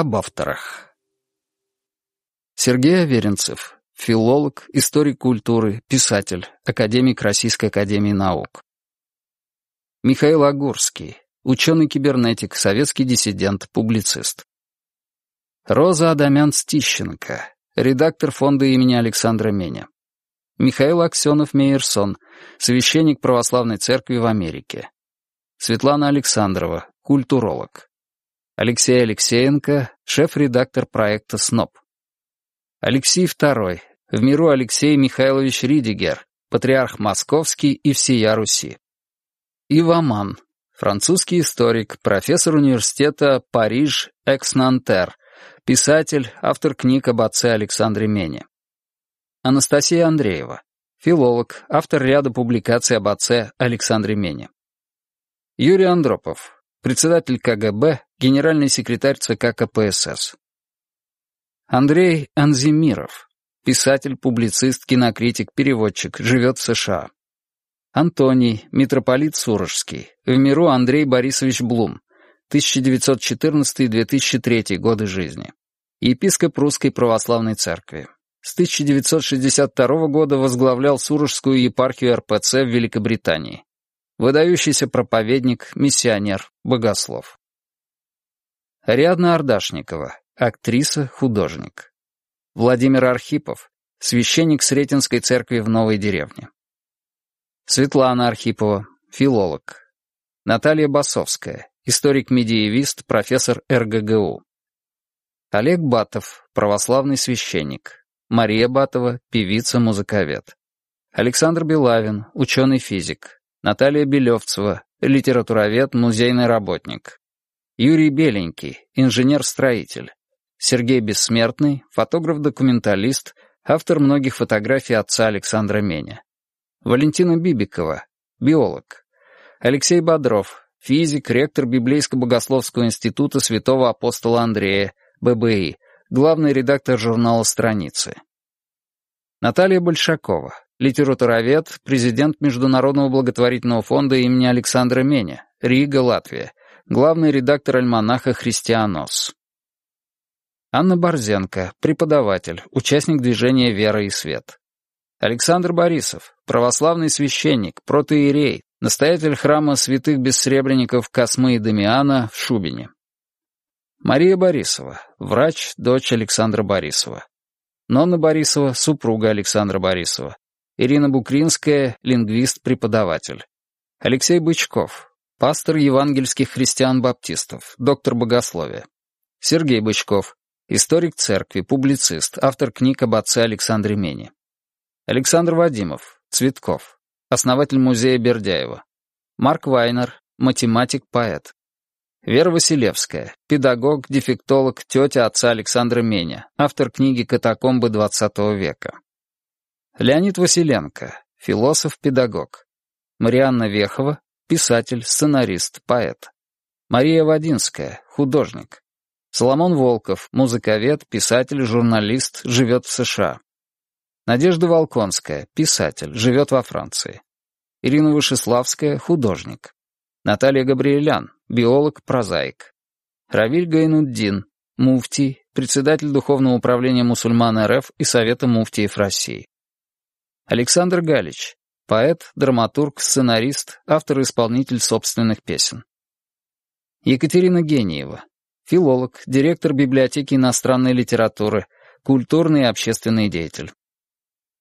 Об авторах. Сергей Аверинцев, филолог, историк культуры, писатель, академик Российской академии наук. Михаил Агурский, ученый-кибернетик, советский диссидент, публицист. Роза Адамян-Стищенко, редактор фонда имени Александра Меня. Михаил Аксенов-Мейерсон, священник православной церкви в Америке. Светлана Александрова, культуролог. Алексей Алексеенко, шеф-редактор проекта СНОП. Алексей II, в миру Алексей Михайлович Ридигер, патриарх Московский и всея Руси. Иваман, французский историк, профессор университета Париж Экс-Нантер, писатель, автор книг об отце Александре Мене. Анастасия Андреева, филолог, автор ряда публикаций об отце Александре Мене. Юрий Андропов, председатель КГБ, генеральный секретарь ЦК КПСС. Андрей Анзимиров, писатель, публицист, кинокритик, переводчик, живет в США. Антоний, митрополит Сурожский, в миру Андрей Борисович Блум, 1914-2003 годы жизни. Епископ Русской Православной Церкви. С 1962 года возглавлял Сурожскую епархию РПЦ в Великобритании. Выдающийся проповедник, миссионер, богослов. Ариадна Ардашникова, актриса, художник. Владимир Архипов, священник Сретенской церкви в Новой деревне. Светлана Архипова, филолог. Наталья Басовская, историк-медиевист, профессор РГГУ. Олег Батов, православный священник. Мария Батова, певица-музыковед. Александр Белавин, ученый-физик. Наталья Белевцева, литературовед, музейный работник. Юрий Беленький, инженер-строитель. Сергей Бессмертный, фотограф-документалист, автор многих фотографий отца Александра Меня. Валентина Бибикова, биолог. Алексей Бодров, физик, ректор Библейско-богословского института святого апостола Андрея, ББИ, главный редактор журнала «Страницы». Наталья Большакова, литературовед, президент Международного благотворительного фонда имени Александра Меня, Рига, Латвия, главный редактор альманаха «Христианос». Анна Борзенко, преподаватель, участник движения «Вера и свет». Александр Борисов, православный священник, протоиерей, настоятель храма святых бессребренников Космы и Дамиана в Шубине. Мария Борисова, врач, дочь Александра Борисова. Нонна Борисова, супруга Александра Борисова. Ирина Букринская, лингвист-преподаватель. Алексей Бычков, пастор евангельских христиан-баптистов, доктор богословия. Сергей Бычков, историк церкви, публицист, автор книг об отце Александре Мене. Александр Вадимов, Цветков, основатель музея Бердяева. Марк Вайнер, математик-поэт. Вера Василевская, педагог, дефектолог, тетя отца Александра Меня, автор книги «Катакомбы XX века». Леонид Василенко, философ-педагог. Марианна Вехова, писатель, сценарист, поэт. Мария Вадинская, художник. Соломон Волков, музыковед, писатель, журналист, живет в США. Надежда Волконская, писатель, живет во Франции. Ирина Вышеславская, художник. Наталья Габриэлян, биолог, прозаик. Равиль Гайнуддин, муфтий, председатель Духовного управления мусульман РФ и Совета муфтиев России. Александр Галич, поэт, драматург, сценарист, автор и исполнитель собственных песен. Екатерина Гениева, филолог, директор библиотеки иностранной литературы, культурный и общественный деятель.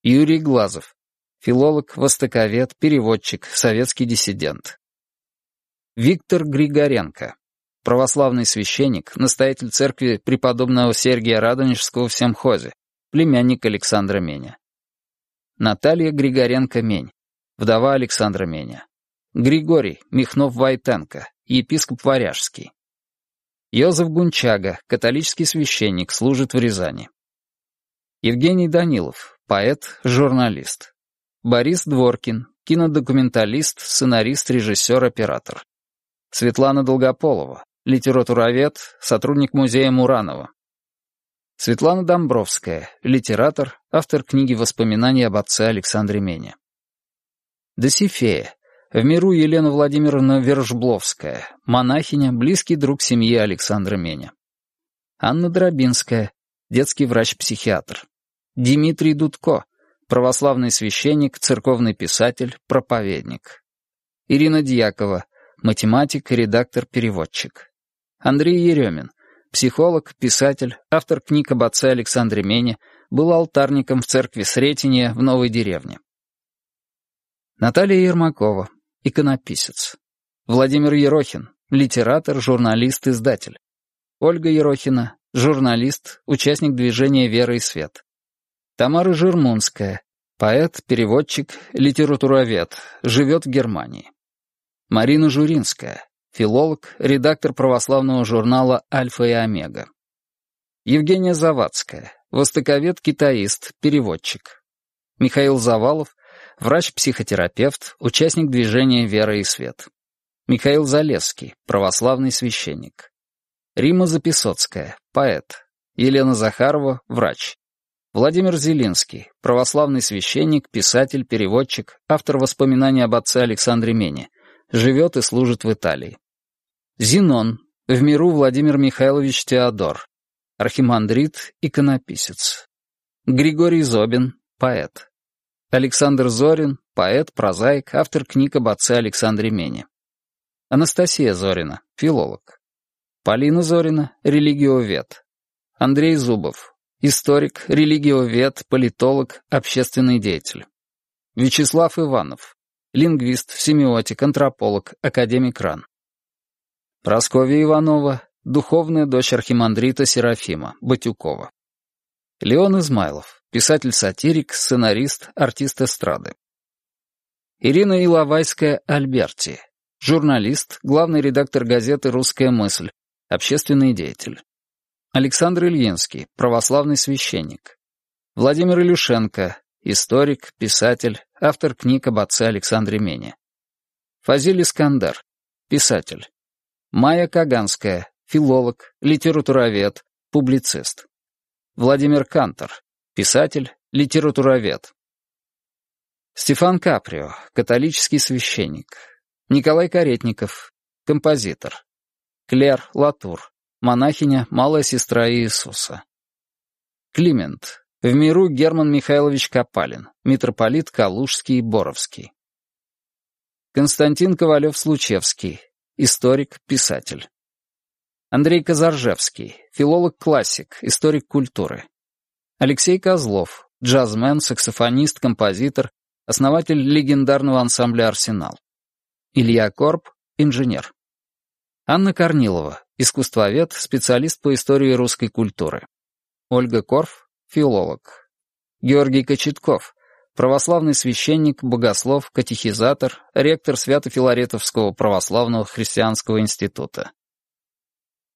Юрий Глазов. Филолог, востоковед, переводчик, советский диссидент. Виктор Григоренко. Православный священник, настоятель церкви преподобного Сергия Радонежского в Семхозе, племянник Александра Меня. Наталья Григоренко-Мень. Вдова Александра Меня. Григорий Михнов-Войтенко, епископ Варяжский. Йозеф Гунчага, католический священник, служит в Рязани. Евгений Данилов, Поэт, журналист. Борис Дворкин, кинодокументалист, сценарист, режиссер, оператор. Светлана Долгополова, литературовед, сотрудник музея Муранова. Светлана Домбровская, литератор, автор книги «Воспоминания об отце Александре Мене». Досифея, в миру Елена Владимировна Вержбловская, монахиня, близкий друг семьи Александра Меня. Анна Дробинская, детский врач-психиатр. Дмитрий Дудко, православный священник, церковный писатель, проповедник. Ирина Дьякова, математик, редактор-переводчик. Андрей Еремин, психолог, писатель, автор книг об отце Александре Мене, был алтарником в церкви Сретения в Новой деревне. Наталья Ермакова, иконописец. Владимир Ерохин, литератор, журналист, издатель. Ольга Ерохина, журналист, участник движения «Вера и свет». Тамара Жирмунская, поэт, переводчик, литературовед, живет в Германии. Марина Журинская, филолог, редактор православного журнала «Альфа и Омега». Евгения Завадская, востоковед-китаист, переводчик. Михаил Завалов, врач-психотерапевт, участник движения «Вера и свет». Михаил Залесский, православный священник. Рима Записоцкая, поэт. Елена Захарова, врач. Владимир Зелинский, православный священник, писатель, переводчик, автор воспоминаний об отце Александре Мене, живет и служит в Италии. Зенон, в миру Владимир Михайлович Теодор, архимандрит, иконописец. Григорий Зобин, поэт. Александр Зорин, поэт, прозаик, автор книг об отце Александре Мене. Анастасия Зорина, филолог. Полина Зорина, религиовед. Андрей Зубов, историк, религиовед, политолог, общественный деятель. Вячеслав Иванов, лингвист, семиотик, антрополог, академик РАН. Прасковья Иванова, духовная дочь архимандрита Серафима, Батюкова. Леон Измайлов, писатель-сатирик, сценарист, артист эстрады. Ирина Иловайская Альберти, журналист, главный редактор газеты «Русская мысль», общественный деятель. Александр Ильинский, православный священник. Владимир Илюшенко, историк, писатель, автор книг об отце Александре Мене. Фазиль Искандар, писатель. Майя Каганская, филолог, литературовед, публицист. Владимир Кантор, писатель, литературовед. Стефан Каприо, католический священник. Николай Каретников, композитор. Клер Латур, монахиня, малая сестра Иисуса. Климент, в миру Герман Михайлович Копалин, митрополит Калужский и Боровский. Константин Ковалев-Случевский, историк, писатель. Андрей Казаржевский, филолог-классик, историк культуры. Алексей Козлов, джазмен, саксофонист, композитор, основатель легендарного ансамбля «Арсенал». Илья Корп, инженер. Анна Корнилова, искусствовед, специалист по истории русской культуры. Ольга Корф, филолог. Георгий Кочетков, православный священник, богослов, катехизатор, ректор Свято-Филаретовского православного христианского института.